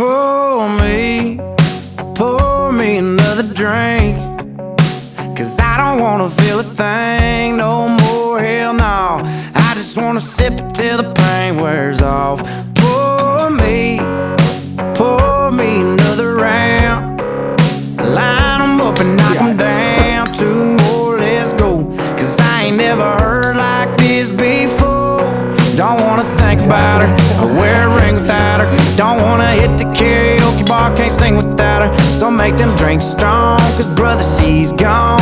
Pour me, pour me another drink. Cause I don't wanna feel a thing no more, hell no. I just wanna sip it till the pain wears off. Pour me, pour me another round. Line 'em up and knock 'em down. Two more, let's go. Cause I ain't never heard like this before. Don't wanna think about her Don't wanna hit the karaoke bar, can't sing without her. So make them drinks strong, cause brother, she's gone.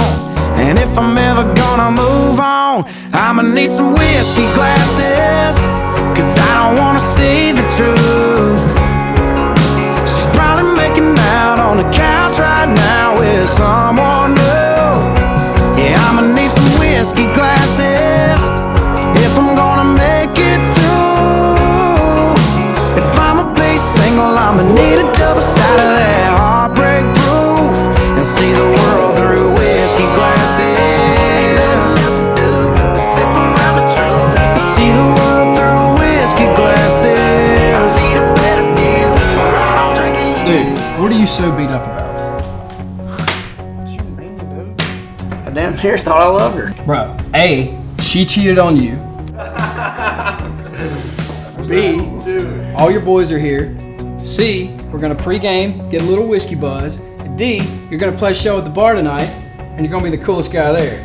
And if I'm ever gonna move on, I'ma need some whiskey glasses. Cause I don't wanna see the truth. I'ma need a double shot of that heartbreak proof and see the world through whiskey glasses. Sip around the truth and see the world through whiskey glasses. Need a better view. I'm drinking Dude, what are you so beat up about? What you mean, dude? I damn near thought I loved her. Bro, A, she cheated on you. B, all your boys are here. C, we're gonna pregame, get a little whiskey buzz. And D, you're gonna play a show at the bar tonight, and you're gonna be the coolest guy there.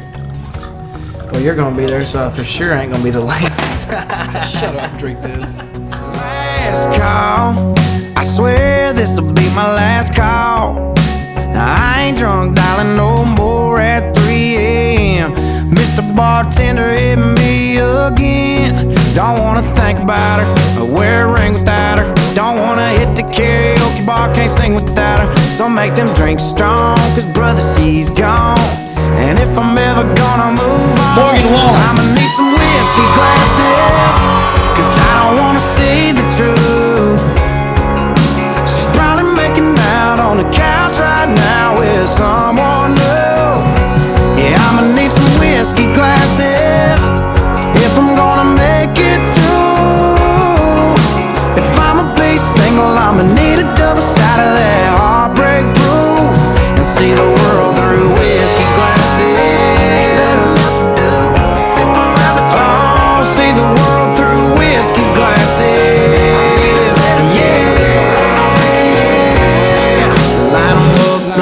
Well, you're gonna be there, so I for sure ain't gonna be the last. Shut up, drink this. last call. I swear this'll be my last call. Now, I ain't drunk, darling, no more at 3 a.m. Mr. Bartender hit me again. Don't wanna think about her or wear a ring without her. Bar, can't sing without her. So make them drinks strong, cause brother, she's gone. And if I'm ever gonna move on, Morgan Wallen.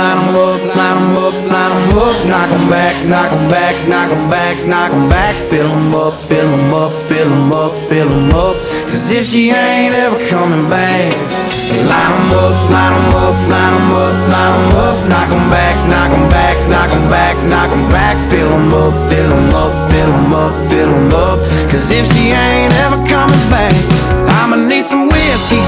Line 'em up, line 'em up, line 'em up. Knock 'em back, knock 'em back, knock 'em back, knock 'em back. Fill 'em up, fill 'em up, fill 'em up, fill 'em up. Cause if she ain't ever coming back, line 'em up, line 'em up, line 'em up, line 'em up. Knock 'em back, knock 'em back, knock 'em back, knock 'em back. Fill 'em up, fill 'em up, fill 'em up, fill 'em up. Cause if she ain't ever coming back, I'ma need some whiskey.